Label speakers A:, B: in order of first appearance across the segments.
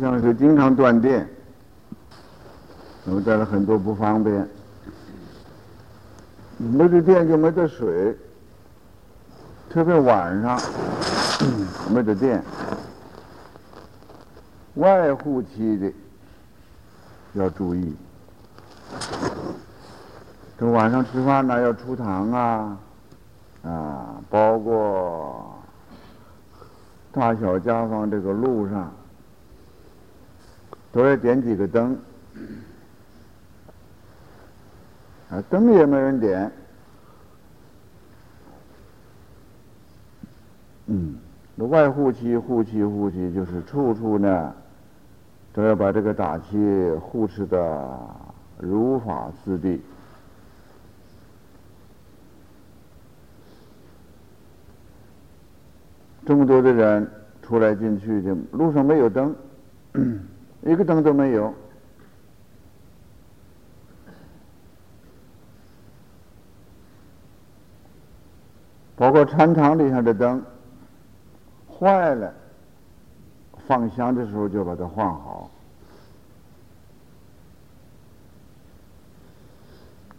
A: 像是经常断电，那么带来很多不方便。没得电就没得水，特别晚上没得电，外户期的要注意。这晚上吃饭呢要出堂啊，啊，包括大小家房这个路上。都要点几个灯，啊，灯也没人点，嗯，那外护气、护气、护气，就是处处呢，都要把这个打气护持的如法似地。这么多的人出来进去的，路上没有灯。一个灯都没有，包括禅堂里上的灯坏了，放香的时候就把它换好。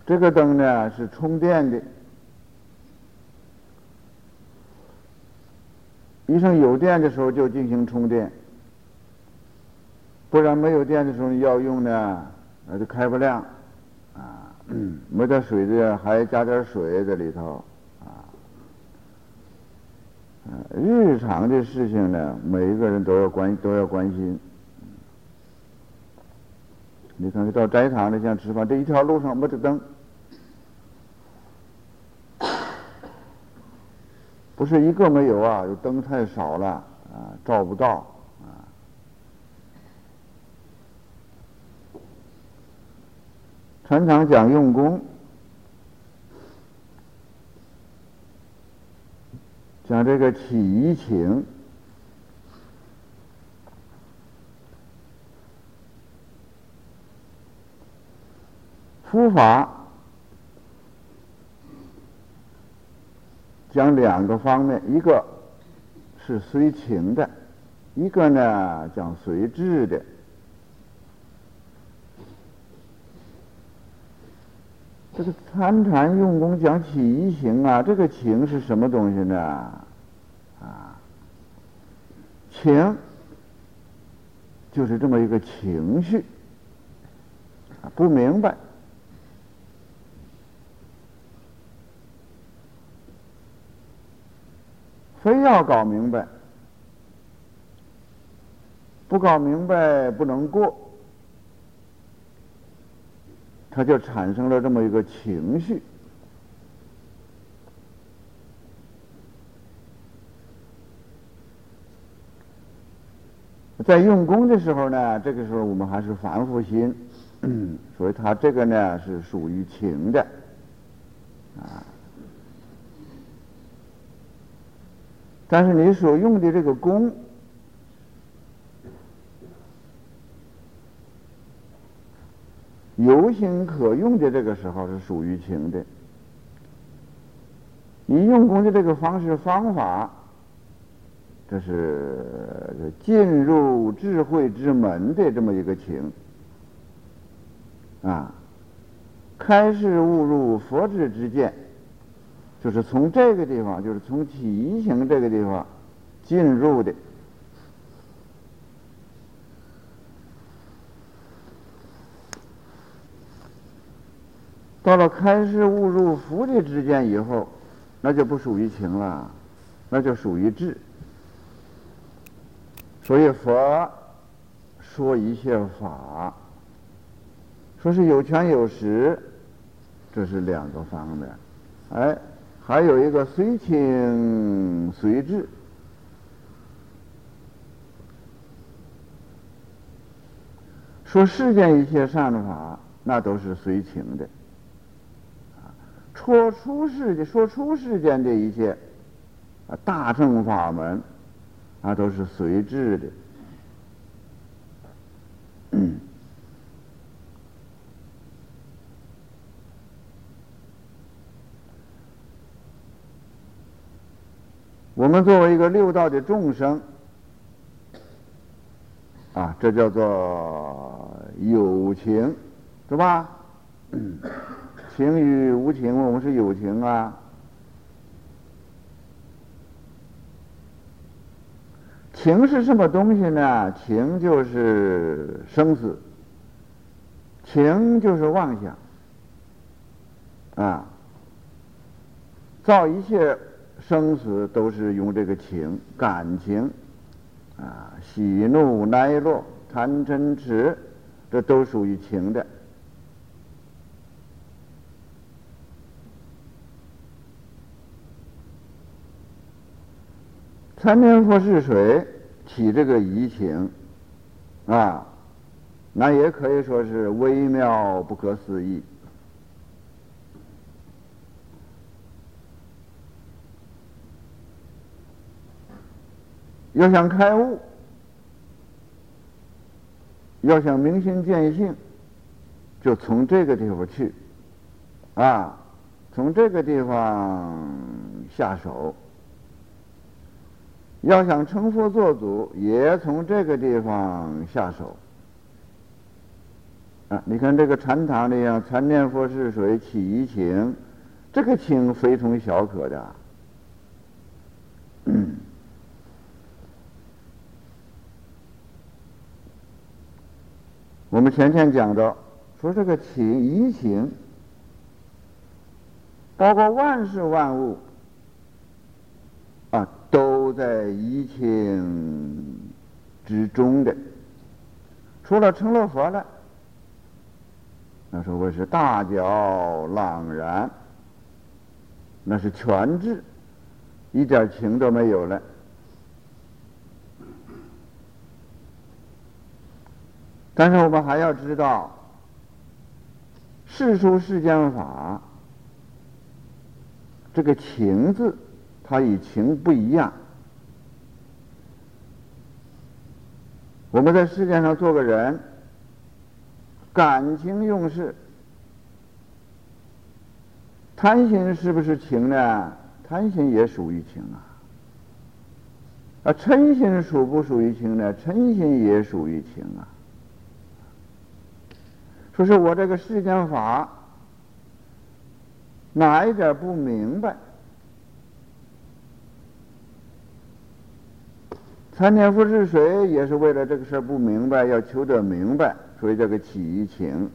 A: 这个灯呢是充电的，一上有电的时候就进行充电。不然没有电的时候要用呢，那就开不亮，啊，没点水的还加点水在里头，啊，日常的事情呢，每一个人都要关都要关心。你看到斋堂里像吃饭，这一条路上没得灯，不是一个没有啊，有灯太少了啊，照不到。常常讲用功，讲这个起于情，佛法讲两个方面，一个是随情的，一个呢讲随智的。这个参禅用功讲起疑情啊，这个情是什么东西呢？啊，情就是这么一个情绪，不明白，非要搞明白，不搞明白不能过。他就产生了这么一个情绪，在用功的时候呢，这个时候我们还是凡夫心，所以他这个呢是属于情的，啊，但是你所用的这个功。有心可用的这个时候是属于情的，你用功的这个方式方法，这是进入智慧之门的这么一个情啊，开示误入佛智之见，就是从这个地方，就是从起疑行这个地方进入的。到了开示误入福的之间以后，那就不属于情了，那就属于智。所以佛说一切法，说是有权有实，这是两个方面。哎，还有一个随情随智，说世间一切善法，那都是随情的。说出世的，说出世间的一切啊，大乘法门啊，都是随智的。我们作为一个六道的众生，啊，这叫做有情，是吧？情与无情，我们是有情啊。情是什么东西呢？情就是生死，情就是妄想啊。造一切生死都是用这个情，感情啊，喜怒哀乐、贪嗔痴，这都属于情的。参念佛是水起这个疑情啊，那也可以说是微妙不可思议。要想开悟，要想明心见性，就从这个地方去啊，从这个地方下手。要想成佛做主，也从这个地方下手。啊，你看这个禅堂里啊，禅念佛是水起一情，这个情非同小可的。我们前天讲到，说这个情一情，包括万事万物。都在一情之中的，除了成了佛了，那时候我是大觉朗然，那是全智，一点情都没有了。但是我们还要知道，世俗世间法，这个情字。它与情不一样。我们在世界上做个人，感情用事，贪心是不是情呢？贪心也属于情啊。啊，嗔心属不属于情呢？嗔心也属于情啊。说是我这个世间法，哪一点不明白？参天佛是谁？也是为了这个事儿不明白，要求得明白，所以这个起疑情。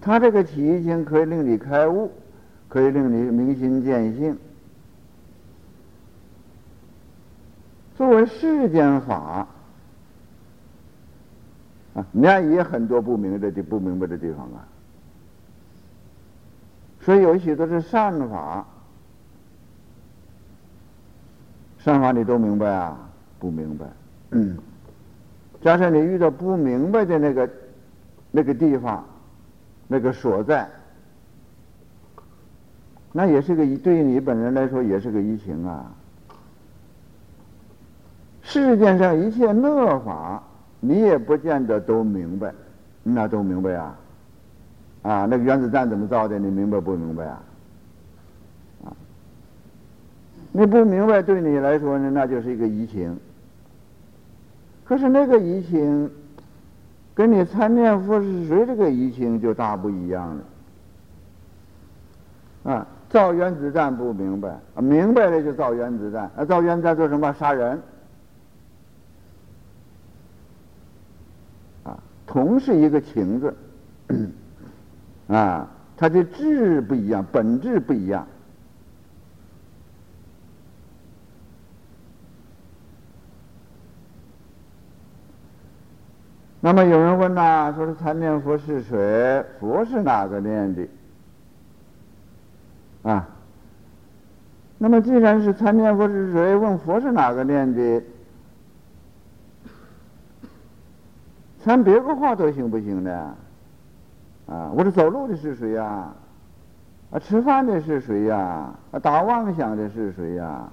A: 他这个起疑情可以令你开悟，可以令你明心见性。作为世间法啊，那也很多不明白的、不明白的地方啊。所以有许多是善法，善法你都明白啊。不明白，嗯，加上你遇到不明白的那个那个地方，那个所在，那也是个对于你本人来说也是个疫情啊。世界上一切乐法，你也不见得都明白，那都明白啊？啊，那个原子弹怎么造的？你明白不明白啊？啊，你不明白，对你来说呢，那就是一个疫情。可是那个疫情，跟你参念佛是谁这个疫情就大不一样了。啊，造原子弹不明白，明白了就造原子弹。啊，造原子弹做什么？杀人。啊，同是一个情字，啊，它的质不一样，本质不一样。那么有人问呐，说是参念佛是谁？佛是哪个念的？啊？那么既然是参念佛是谁？问佛是哪个念的？参别个话都行不行呢？啊？我这走路的是谁呀？啊？吃饭的是谁呀？啊？打妄想的是谁呀？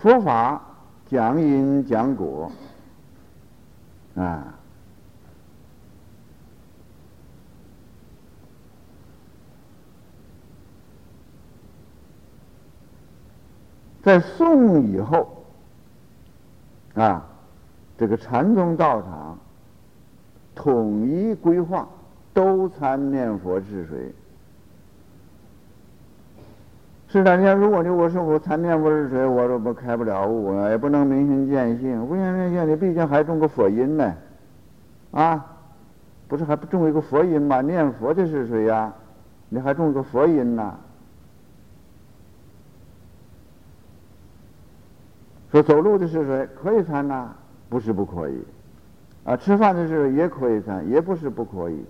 A: 佛法讲因讲果，啊，在宋以后，啊，这个禅宗道场统一规划，都参念佛治水。是的，你看，如果你我是我参念佛治水，我这不开不了悟啊，也不能明心见性。不明心见性，你毕竟还种个佛因呢，啊，不是还不种一个佛因吗？念佛的是谁呀？你还种个佛因呢？说走路的是谁？可以参呐，不是不可以。啊，吃饭的时候也可以参，也不是不可以。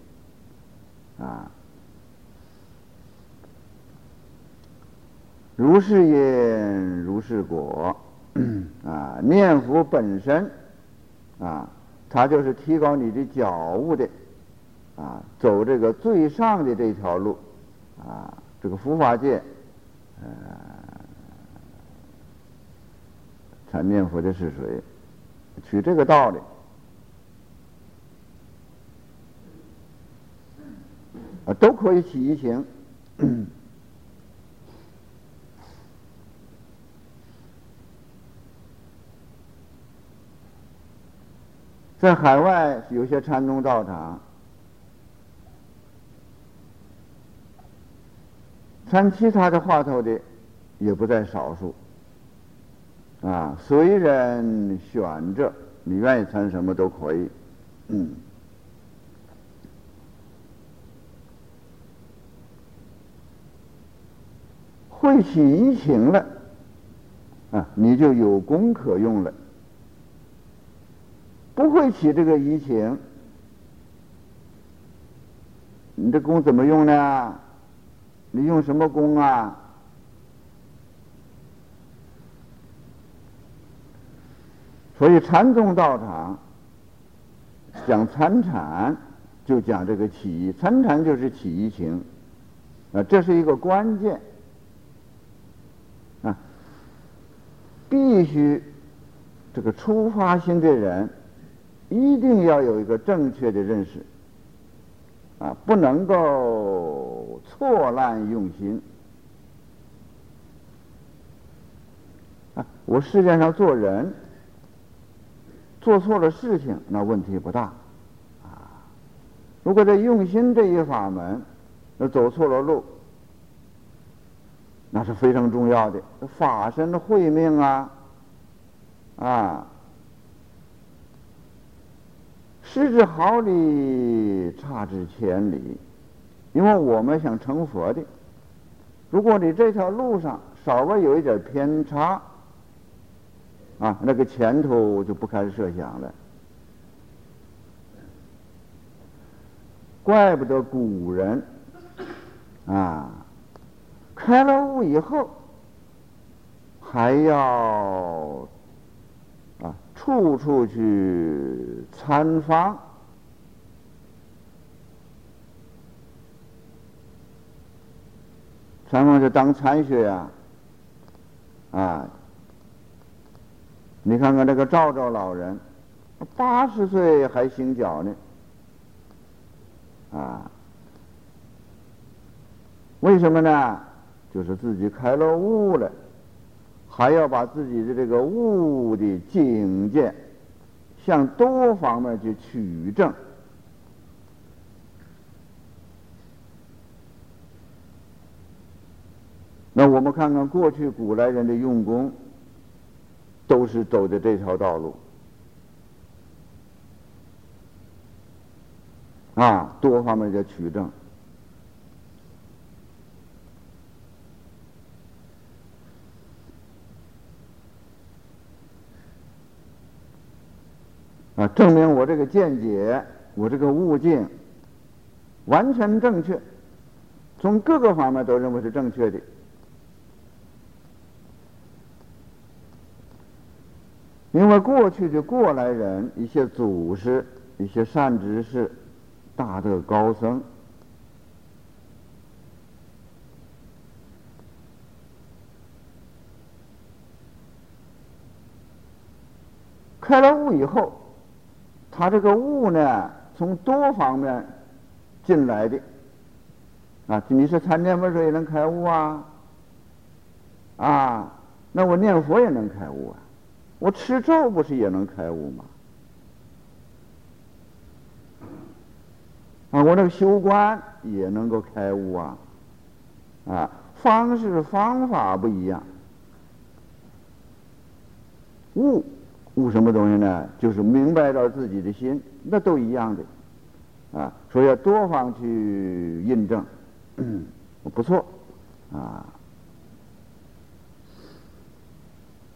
A: 啊，如是因，如是果。啊，念佛本身，啊，它就是提高你的觉悟的，啊，走这个最上的这条路，啊，这个佛法界，呃。才念佛的是谁？取这个道理啊，都可以起一情。在海外有些禅宗道场，参其他的话头的也不在少数。啊，随人选择，你愿意参什么都可以。嗯，会起疑情了，啊，你就有功可用了。不会起这个疑情，你这功怎么用呢？你用什么功啊？所以禅宗道场讲参禅，就讲这个起。参禅就是起义情，啊，这是一个关键啊，必须这个出发心的人一定要有一个正确的认识啊，不能够错乱用心啊。我世界上做人。做错了事情，那问题不大，啊！如果在用心这一法门，那走错了路，那是非常重要的。法身的慧命啊，啊，失之毫厘，差之千里。因为我们想成佛的，如果你这条路上稍微有一点偏差，啊，那个前途就不堪设想了。怪不得古人啊，开了悟以后，还要处处去参访，参访是当参学呀，啊。你看看这个赵赵老人，八十岁还行脚呢，啊，为什么呢？就是自己开了悟了，还要把自己的这个悟的境界向多方面去取证。那我们看看过去古来人的用功。都是走的这条道路啊，多方面的取证啊，证明我这个见解，我这个悟境完全正确，从各个方面都认为是正确的。因为过去的过来人，一些祖师、一些善知识、大德高僧，开了悟以后，他这个悟呢，从多方面进来的啊，你是参念佛水能开悟啊？啊，那我念佛也能开悟啊，我吃咒不是也能开悟吗？啊，我那个修观也能够开悟啊，啊，方式方法不一样，悟悟什么东西呢？就是明白到自己的心，那都一样的，啊，所以要多方去印证，不错，啊，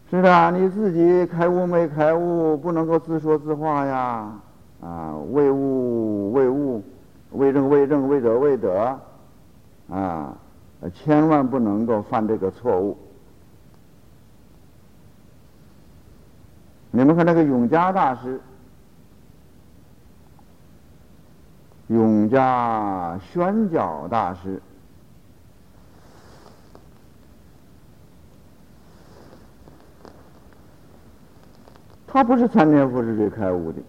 A: 是的，你自己开悟没开悟，不能够自说自话呀，啊，为悟为悟。为正为正为德为德，啊，千万不能够犯这个错误。你们看那个永嘉大师，永嘉宣教大师，他不是参天佛是谁开悟的。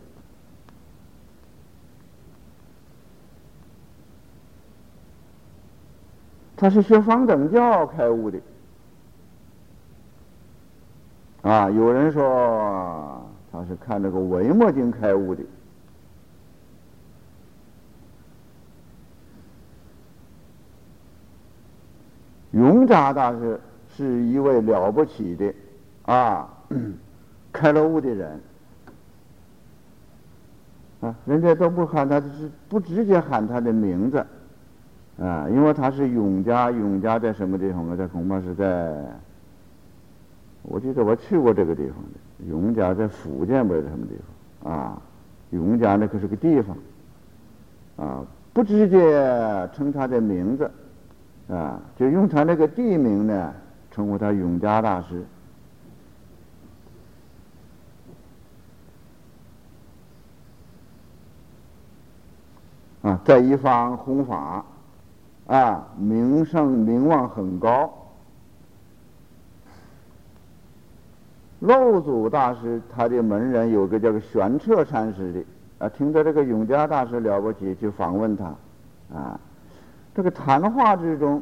A: 他是学方等教开悟的，啊，有人说他是看这个《维摩经》开悟的。永嘉大师是一位了不起的啊，开了悟的人，啊，人家都不喊他，是不直接喊他的名字。啊，因为他是永嘉，永嘉在什么地方啊？这恐怕是在，我记得我去过这个地方的。永嘉在福建不是什么地方啊？永嘉那可是个地方，啊，不直接称他的名字，啊，就用他那个地名呢，称呼他永嘉大师。啊，在一方弘法。啊，名声名望很高。漏祖大师他的门人有个叫个玄彻禅师的，啊，听到这个永嘉大师了不起，就访问他，啊，这个谈话之中，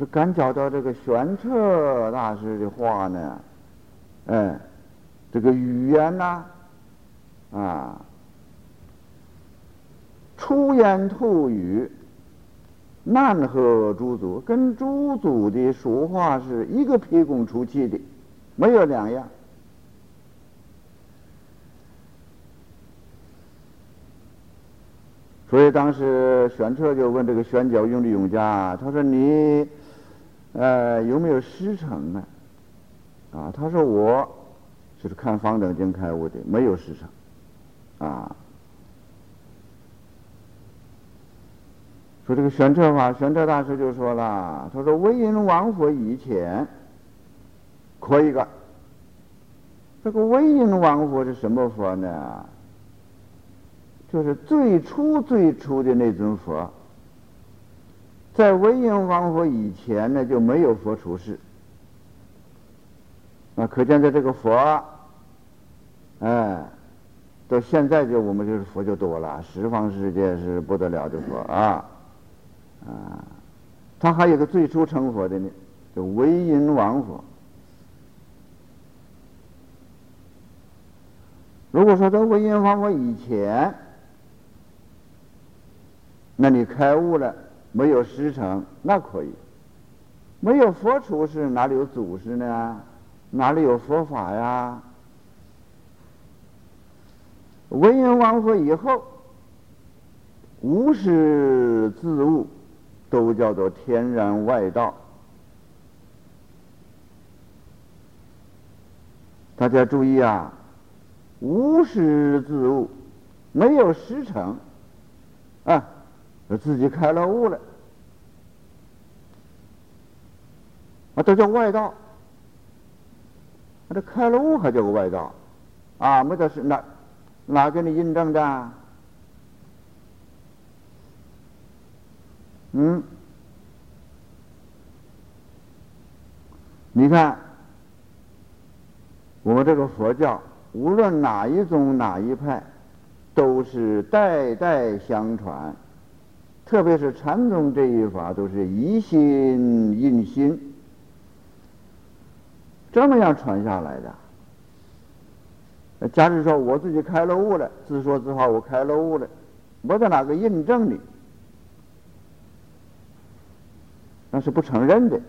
A: 就感觉到这个玄彻大师的话呢，哎，这个语言呐，啊，出言吐语。难和诸祖，跟诸祖的说话是一个屁功出气的，没有两样。所以当时玄策就问这个宣教用的永嘉，他说：“你，呃，有没有师承呢？”啊，他说：“我就是看方等经开悟的，没有师承。”啊。说这个玄策法，玄策大师就说了：“他说为因王佛以前可以个，这个为因王佛是什么佛呢？就是最初最初的那尊佛，在为因王佛以前呢就没有佛出世。那可见在这个佛，哎，到现在就我们就是佛就多了，十方世界是不得了的佛啊。”啊，他还有个最初成佛的呢，叫唯因王佛。如果说在唯因王佛以前，那你开悟了，没有师承，那可以；没有佛出世，哪里有祖师呢？哪里有佛法呀？文言王佛以后，无师自悟。都叫做天然外道。大家注意啊，无师自悟，没有师承啊，自己开了悟了，啊，这叫外道。这开了悟还叫个外道啊？没得是哪哪给你印证的？嗯，你看，我们这个佛教，无论哪一宗哪一派，都是代代相传，特别是禅宗这一法，都是一心印心，这么样传下来的。假如说我自己开了悟了，自说自话，我开了悟了，我在哪个印证你？那是不承认的。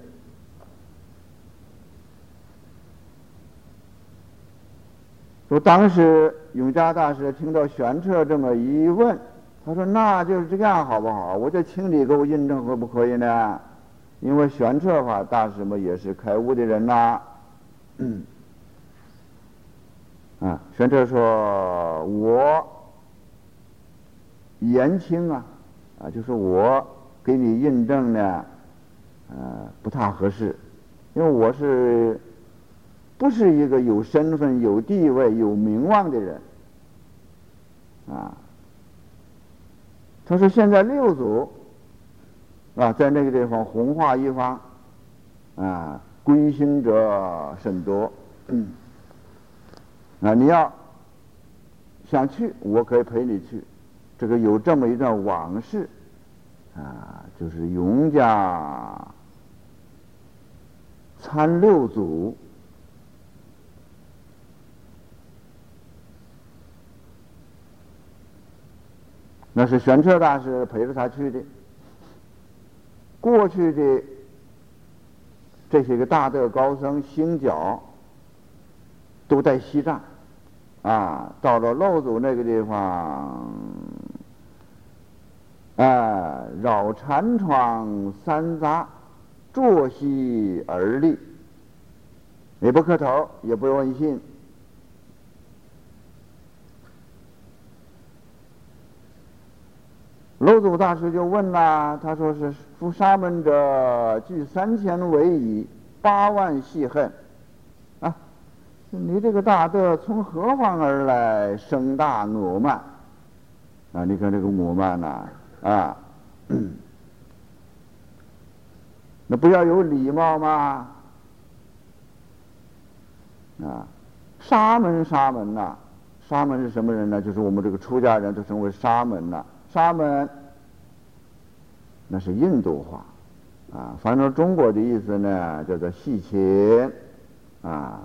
A: 说当时永嘉大师听到玄策这么一问，他说：“那就是这样，好不好？我就请你给我印证，可不可以呢？因为玄策法大师嘛，也是开悟的人呐。”啊，玄策说：“我言轻啊，啊，就是我给你印证呢，呃，不太合适，因为我是不是一个有身份、有地位、有名望的人啊？”他说：“现在六祖啊，在那个地方弘化一方啊，归心者甚多。”。啊，你要想去，我可以陪你去。这个有这么一段往事，啊，就是永家参六祖，那是玄策大师陪着他去的。过去的这些个大德高僧星角，都在西藏。啊，到了漏祖那个地方，啊，绕禅窗三匝，坐席而立，也不磕头，也不问信。漏祖大师就问啦，他说是夫沙门者，具三千为矣，八万细恨。啊你这个大德从何方而来？声大我慢啊！你看这个我慢呐啊，那不要有礼貌吗？啊，沙门沙门呐，沙门是什么人呢？就是我们这个出家人都称为沙门呐。沙门那是印度话啊，反正中国的意思呢叫做细琴啊。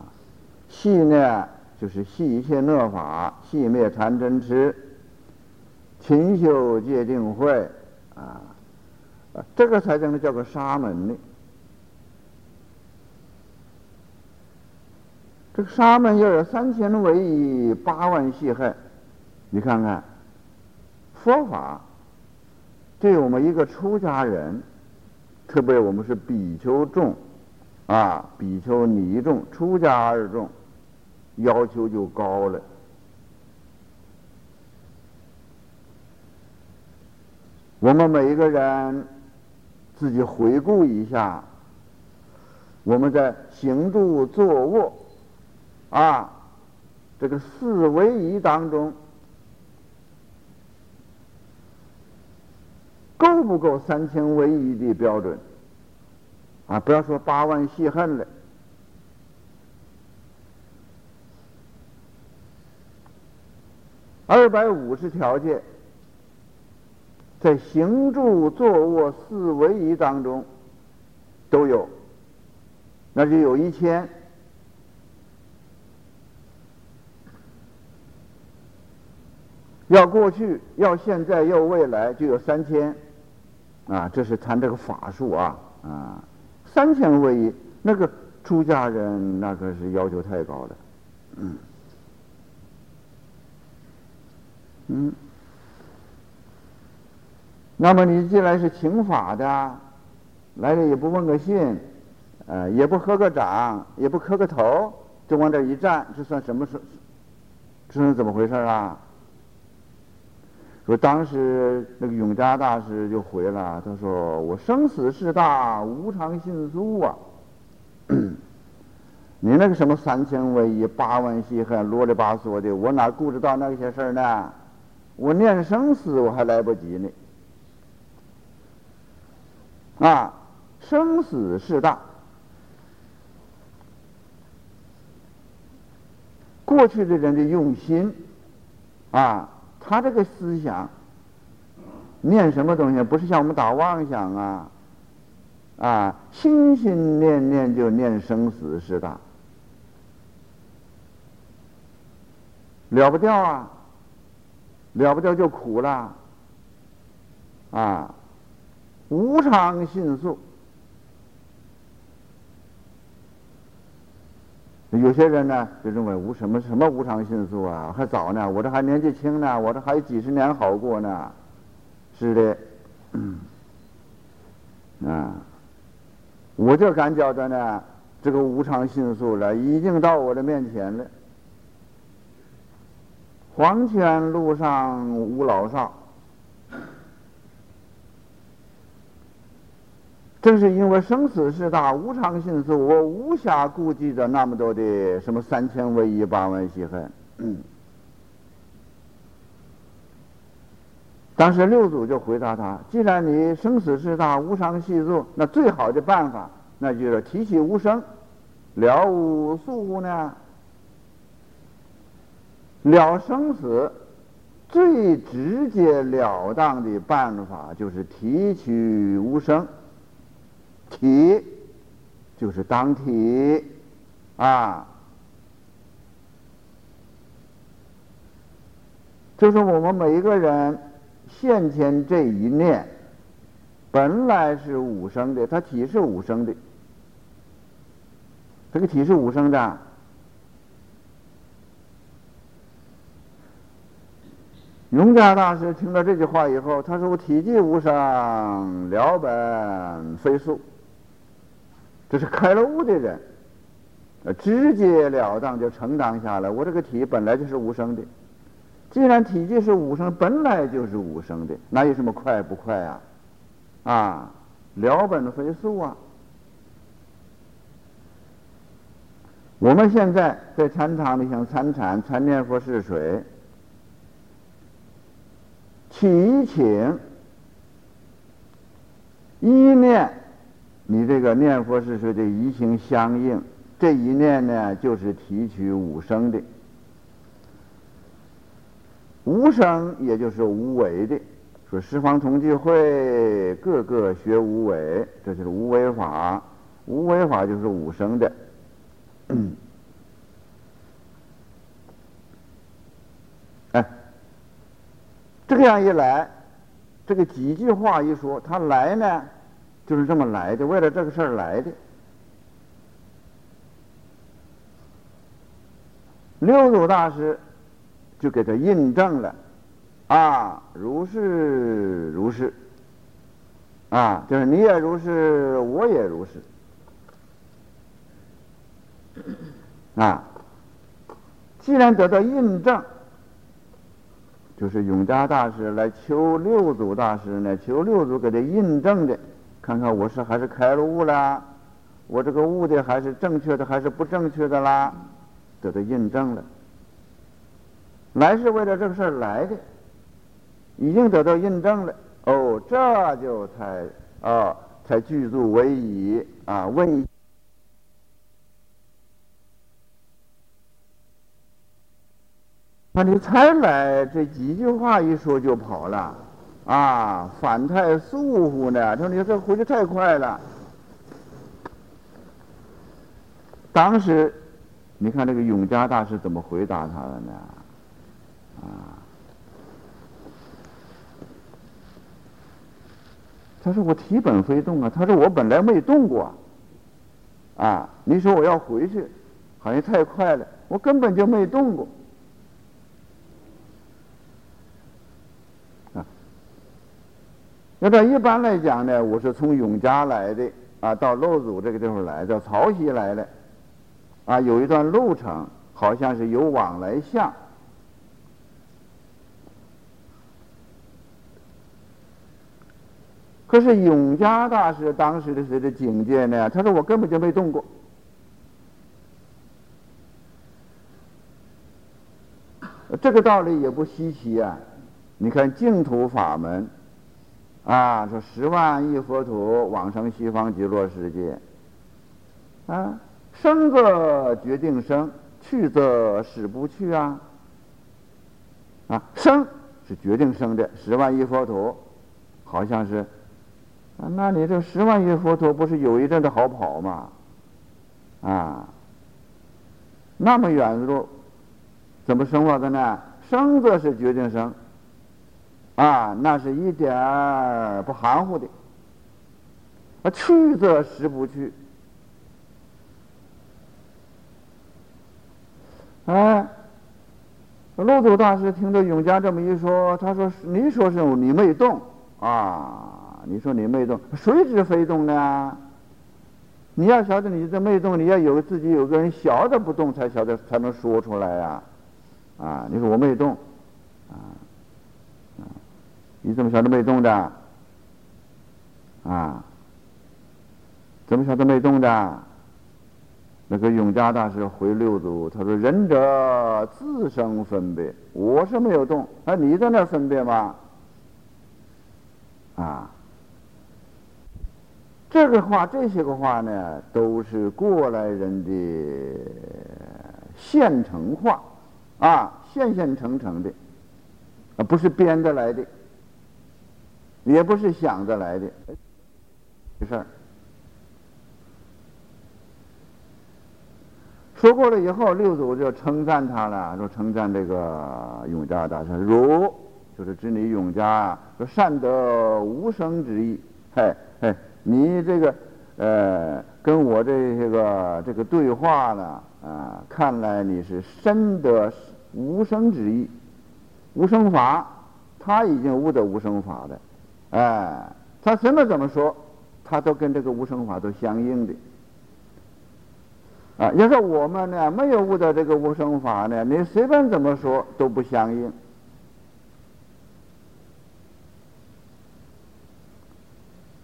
A: 细呢，就是细一切恶法，细灭贪嗔痴，勤修戒定慧，啊，这个才真的叫做沙门呢。这个沙门要有三千为一，八万细恨，你看看，佛法对我们一个出家人，特别我们是比丘众，啊，比丘尼众，出家二众。要求就高了。我们每一个人自己回顾一下，我们在行住坐卧啊这个四维仪当中，够不够三千唯一的标准？啊，不要说八万细恨了。二百五十条件，在行住坐卧四为一当中都有，那就有一千。要过去，要现在，要未来，就有三千。啊，这是谈这个法术啊啊，三千位仪，那个出家人那可是要求太高了，嗯。嗯，那么你既然是请法的，来了也不问个信，呃，也不合个掌，也不磕个头，就往这一站，这算什么事？这是怎么回事啊？说当时那个永嘉大师就回了，他说：“我生死事大，无常信速啊。你那个什么三千位一八万细恨，啰里吧嗦的，我哪顾得到那些事儿呢？”我念生死我还来不及呢，啊，生死事大。过去的人的用心，啊，他这个思想念什么东西？不是像我们打妄想啊啊心心念念就念生死是的。了不掉啊了不掉就苦了。啊无常信速有些人呢就认为无什么什么无常迅速啊，还早呢，我这还年纪轻呢，我这还有几十年好过呢，是的，啊，我就感觉到呢，这个无常迅速了，已经到我的面前了。黄泉路上无老少。正是因为生死事大，无常心事，我无暇顾及着那么多的什么三千威仪八万细恨。当时六祖就回答他：既然你生死事大，无常细作，那最好的办法，那就是提起无生，了无宿乎呢？了生死最直接了当的办法，就是提取无生。体就是当体啊，就是我们每一个人现前这一念，本来是无声的，它体是无声的，这个体是无声的。永嘉大师听了这句话以后，他说：“我体即无声，了本非素。”这是开了悟的人，呃，直截了当就承担下来。我这个体本来就是无声的，既然体积是无声，本来就是无声的，哪有什么快不快啊？啊，了本非速啊！我们现在在禅堂里想参禅，参念佛是水，起请一念。你这个念佛是说的一心相应，这一念呢，就是提取无声的，无声也就是无为的。说十方同济会个个学无为，这就是无为法。无为法就是无声的。哎，这个样一来，这个几句话一说，他来呢？就是这么来的，为了这个事儿来的。六祖大师就给他印证了，啊，如是如是，啊，就是你也如是，我也如是，啊，既然得到印证，就是永嘉大师来求六祖大师呢，求六祖给他印证的。看看我是还是开了悟了，我这个悟的还是正确的还是不正确的啦？得到印证了，来是为了这个事儿来的，已经得到印证了。哦，这就才啊才具足为仪啊问。那你才来这几句话一说就跑了。啊，反太疏忽呢？他说：“你这回去太快了。”当时，你看这个永嘉大师怎么回答他的呢？啊，他说：“我体本非动啊。”他说：“我本来没动过。”啊，你说我要回去，好像太快了，我根本就没动过。要照一般来讲呢，我是从永嘉来的啊，到漏祖这个地方来，到曹溪来的啊，有一段路程，好像是有往来相。可是永嘉大师当时的时的境界呢？他说我根本就没动过。这个道理也不稀奇啊，你看净土法门。啊，说十万亿佛土往生西方极乐世界，啊，生则决定生，去则使不去啊。啊，生是决定生的，十万亿佛土，好像是，啊，那你这十万亿佛土不是有一阵子好跑吗？啊，那么远的路，怎么生法的呢？生则是决定生，啊，那是一点不含糊的。啊，去则实不去。哎，陆祖大师听着永嘉这么一说，他说：“你说是你没动啊？你说你没动，谁知非动呢？你要晓得你这没动，你要有自己有个人晓得不动，才晓得才能说出来呀。”啊，你说我没动，啊，你怎么晓得没动的？啊，怎么晓得没动的？那个永嘉大师回六祖，他说：“仁者自生分别，我是没有动，那，你在那分别吗？”啊，这个话，这些个话呢，都是过来人的现成话。啊，现现成成的，啊，不是编的来的，也不是想着来的，这事儿。说过了以后，六祖就称赞他了，说称赞这个永嘉大师，如就是指你永嘉啊，说善得无生之意，嘿，嘿，你这个呃，跟我这些个这个对话呢，啊，看来你是深得。无生之意，无生法，他已经悟得无生法了，哎，他什么怎么说，他都跟这个无生法都相应的，啊，要说我们呢没有悟到这个无生法呢，你随便怎么说都不相应。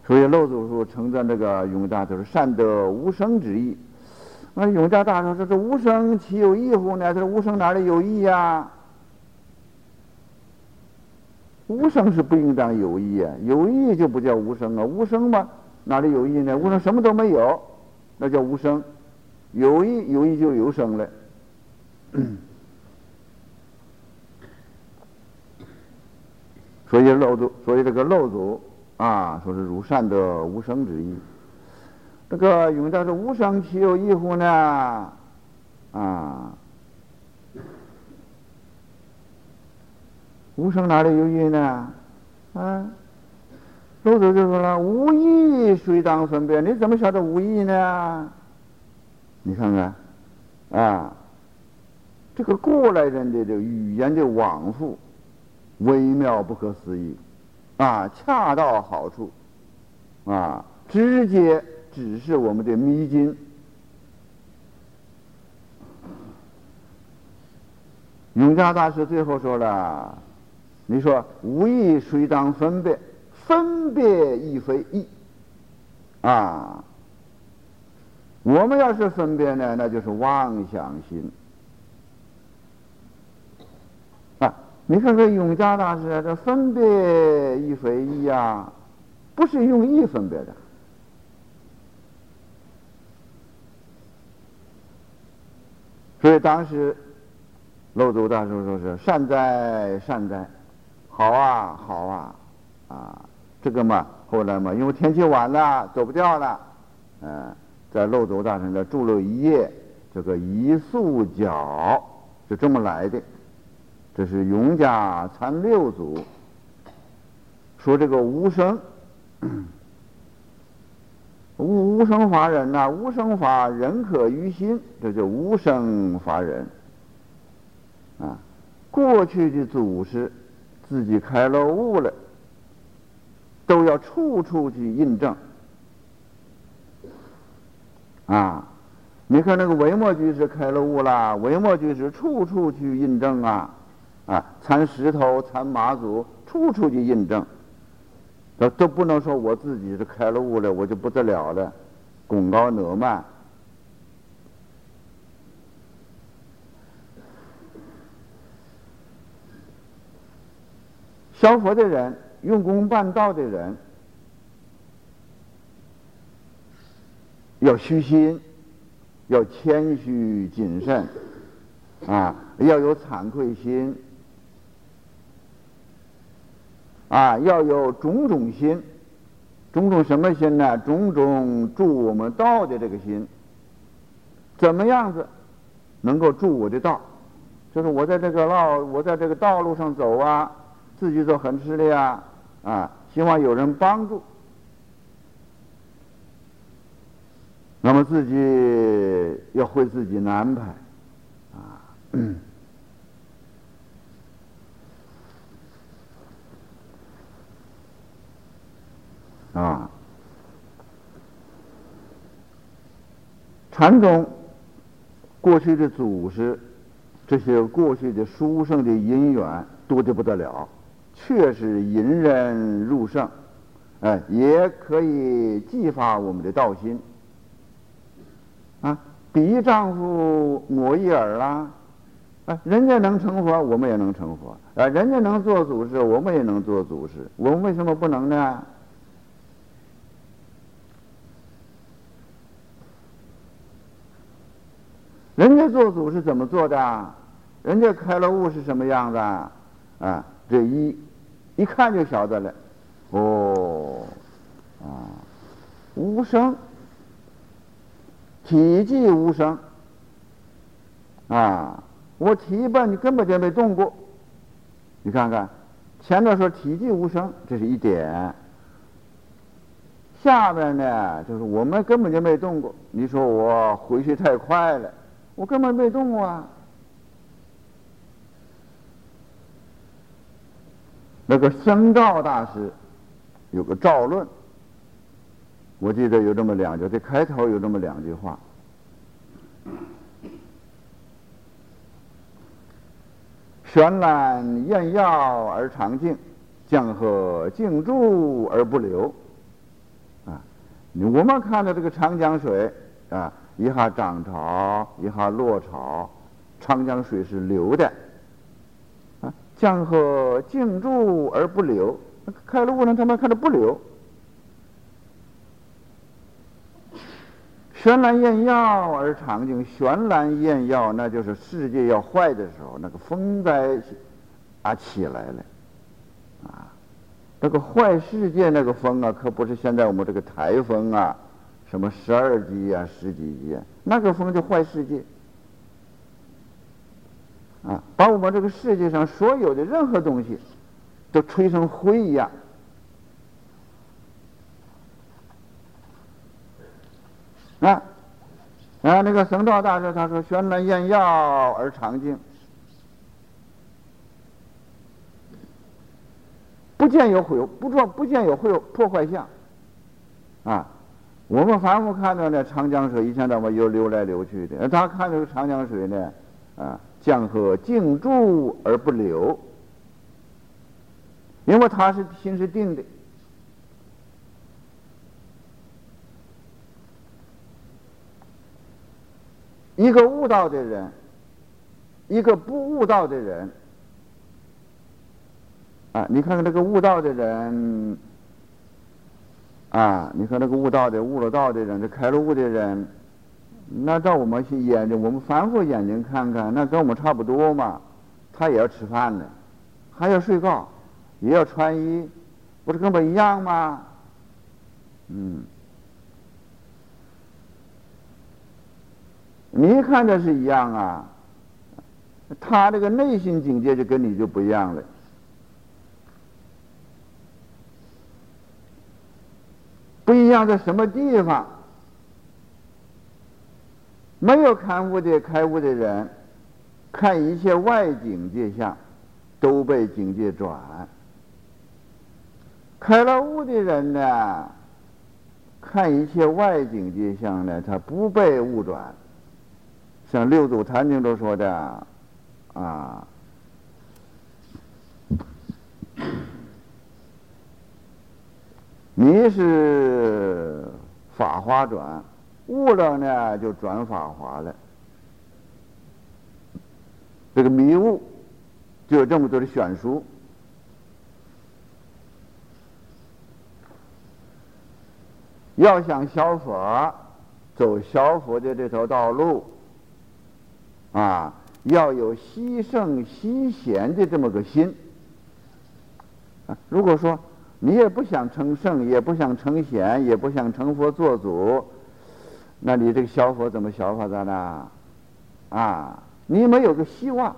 A: 所以漏祖说称赞这个永嘉就是善得无生之意。那永嘉大师说：“这无声岂有义乎呢？这无声哪里有义呀？无声是不应当有意啊，有意就不叫无声啊。无声嘛，哪里有意呢？无声什么都没有，那叫无声。有意有意就有声了。所以漏祖，所以这个漏祖啊，说是如善的无声之意。”这个永嘉是无声岂有异乎呢？啊，无声哪里有音呢？啊，老子就说了：“无意谁当分别？你怎么晓得无意呢？你看看，啊，这个过来人的这个语言的往复，微妙不可思议，啊，恰到好处，啊，直接。指示我们的迷津。永嘉大师最后说了：“你说无义谁当分别？分别亦非义啊！我们要是分别呢，那就是妄想心啊！你看这永嘉大师，这分别亦非义呀，不是用义分别的。”所以当时，漏祖大师说是善哉善哉，好啊好啊，啊，这个嘛，后来嘛，因为天气晚了，走不掉了，嗯，在漏斗大师那住了一夜，这个一宿脚就这么来的。这是永嘉参六祖说这个无声。无生法忍呐，无生法忍可于心，这叫无生法忍。啊，过去的祖师自己开了悟了，都要处处去印证。啊，你看那个维摩居士开了悟了，维摩居士处处去印证啊，啊，参石头、参马祖，处处去印证。都都不能说我自己是开了悟了，我就不得了了，功高我慢。消佛的人，用功办道的人，要虚心，要谦虚谨慎，啊，要有惭愧心。啊，要有种种心，种种什么心呢？种种助我们道的这个心，怎么样子能够助我的道？就是我在这个道，我在这个道路上走啊，自己走很吃力啊，啊，希望有人帮助。那么自己要会自己安排，啊，啊，禅宗过去的祖师，这些过去的书生的因缘多的不得了，确实引人入胜，哎，也可以激发我们的道心。啊，比丈夫抹一耳啦，啊，人家能成佛，我们也能成佛；啊，人家能做祖师，我们也能做祖师。我们为什么不能呢？人家做祖是怎么做的？人家开了悟是什么样的？啊，这一一看就晓得了。哦，啊，无声。体积无声，啊，我提吧，你根本就没动过。你看看，前头说体积无声，这是一点。下边呢，就是我们根本就没动过。你说我回去太快了，我根本没动过啊。那个僧兆大师有个赵论。我记得有这么两句，这开头有这么两句话：悬览艳耀而长静，江河静注而不流。啊，我们看到这个长江水啊，一下涨潮，一下落潮，长江水是流的。江河静注而不流，开了悟呢，他们看着不流。绚烂艳耀而长静，绚烂艳耀，那就是世界要坏的时候，那个风灾啊起来了，啊，那个坏世界那个风啊，可不是现在我们这个台风啊，什么十二级啊、十几级，那个风就坏世界，啊，把我们这个世界上所有的任何东西都吹成灰一样。啊，啊，那个僧道大师他说：“绚烂艳耀而常静，不见有毁，不做不见有会有破坏相。”啊，我们凡夫看到那，长江水一天到晚又流来流去的，他看这个长江水呢，啊，江河静注而不流，因为他是心是定的。一个悟道的人，一个不悟道的人，啊，你看看那个悟道的人，啊，你看那个悟道的悟了道的人，这开了悟的人，那照我们眼睛，我们反复眼睛看看，那跟我们差不多嘛。他也要吃饭呢，还要睡觉，也要穿衣，不是跟我们一样吗？嗯。你看着是一样啊，他这个内心境界就跟你就不一样了。不一样在什么地方？没有开悟的开悟的人，看一切外境界相，都被境界转；开了悟的人呢，看一切外境界相呢，他不被物转。像六祖坛经都说的，啊，迷是法花转，悟了呢就转法华了。这个迷雾就有这么多的选书，要想消佛，走消佛的这条道路。啊，要有惜圣惜贤的这么个心。啊，如果说你也不想成圣，也不想成贤，也不想成佛做主，那你这个小佛怎么小法的呢？啊，你没有个希望，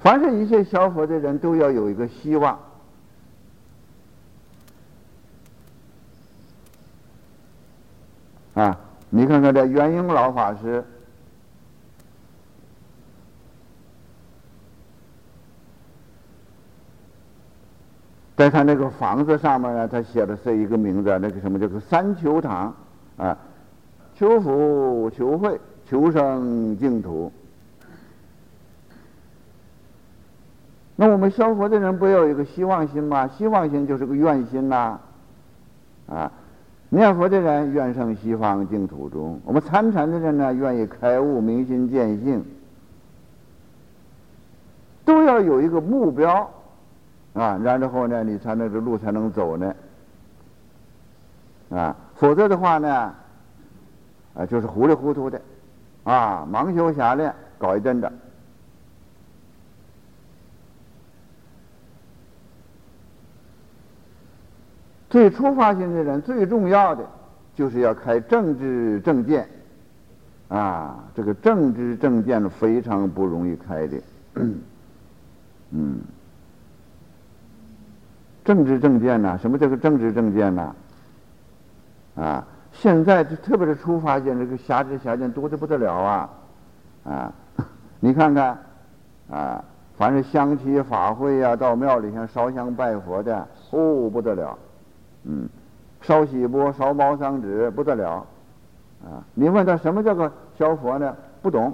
A: 凡是一切小佛的人都要有一个希望啊！你看看这元英老法师，在他那个房子上面呢，他写的是一个名字，那个什么叫做三求堂啊，求福、求慧、求生净土。那我们消佛的人不要有一个希望心吗？希望心就是个愿心呐，啊，念佛的人愿生西方净土中，我们参禅的人呢愿意开悟明心见性，都要有一个目标，啊，然后呢你才能这路才能走呢，啊，否则的话呢，啊就是糊里糊涂的，啊，盲修瞎练，搞一阵子。最初发心的人，最重要的就是要开政治正见，啊，这个政治正见非常不容易开的，嗯，政治政见呢？什么叫做政治政见呢？啊，现在就特别是初发现，这个狭知狭见多的不得了啊，啊，你看看，啊，凡是香旗法会呀，到庙里向烧香拜佛的，哦，不得了。嗯，烧锡钵、烧毛桑纸不得了，啊！你问他什么叫做消佛呢？不懂，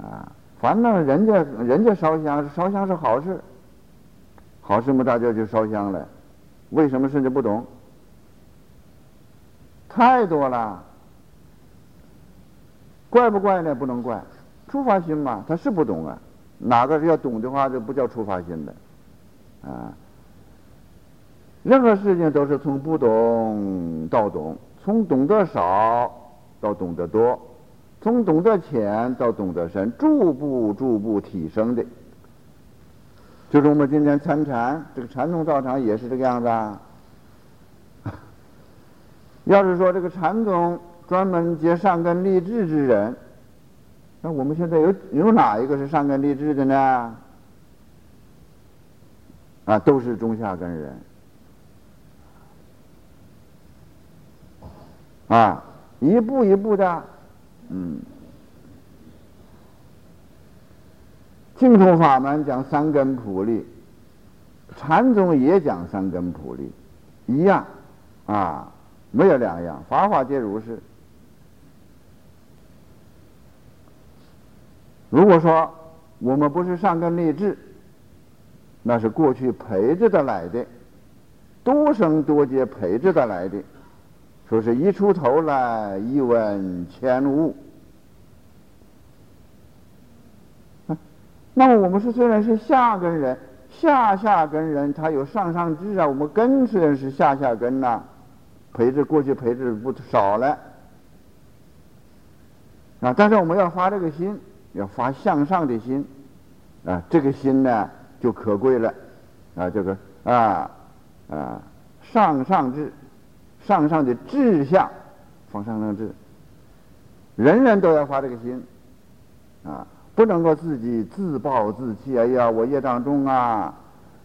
A: 啊！反正人家人家烧香，烧香是好事，好事嘛，大家就烧香了。为什么甚至不懂？太多了，怪不怪呢？不能怪，出发心嘛，他是不懂啊。哪个是要懂的话，就不叫出发心的，啊。任何事情都是从不懂到懂，从懂得少到懂得多，从懂得浅到懂得深，逐步逐步提升的。就是我们今天参禅，这个禅宗道场也是这个样子啊。要是说这个禅宗专门接上根立志之人，那我们现在有有哪一个是上根立志的呢？啊，都是中下根人。啊，一步一步的，嗯，净土法门讲三根普利，禅宗也讲三根普利，一样，啊，没有两样，法法皆如是。如果说我们不是上根立志，那是过去陪着的来的，多生多劫陪着的来的。说是一出头来，一问千物。那么我们是虽然是下根人，下下根人他有上上智啊，我们根虽然是下下根呐，培植过去培植不少了啊，但是我们要发这个心，要发向上的心啊，这个心呢就可贵了啊，这个啊啊上上智。上上的志向，放上上志，人人都要发这个心，啊，不能够自己自暴自弃。哎呀，我业障重啊，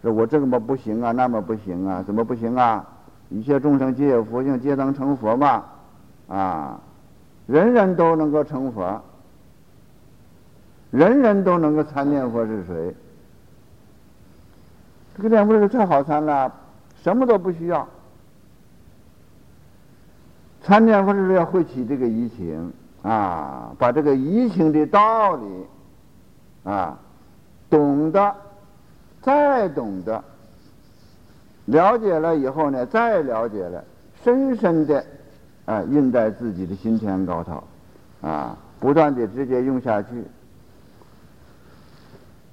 A: 我这么不行啊，那么不行啊，怎么不行啊？一切众生皆有佛性，皆能成佛嘛，啊，人人都能够成佛，人人都能够参念佛是谁？这个念佛是太好参了，什么都不需要。参念佛是要会起这个疑情啊，把这个疑情的道理啊懂得，再懂得，了解了以后呢，再了解了，深深的啊印在自己的心田高头啊，不断的直接用下去。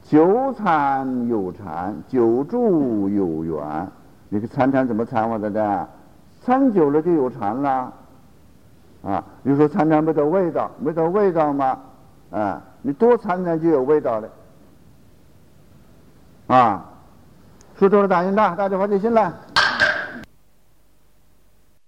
A: 久参有禅，久住有缘。你个参禅怎么参法的呢？参久了就有禅了。啊，你说参禅没得味道，没得味道吗？啊，你多参禅就有味道了。啊，说多了大心大，大家发就信了。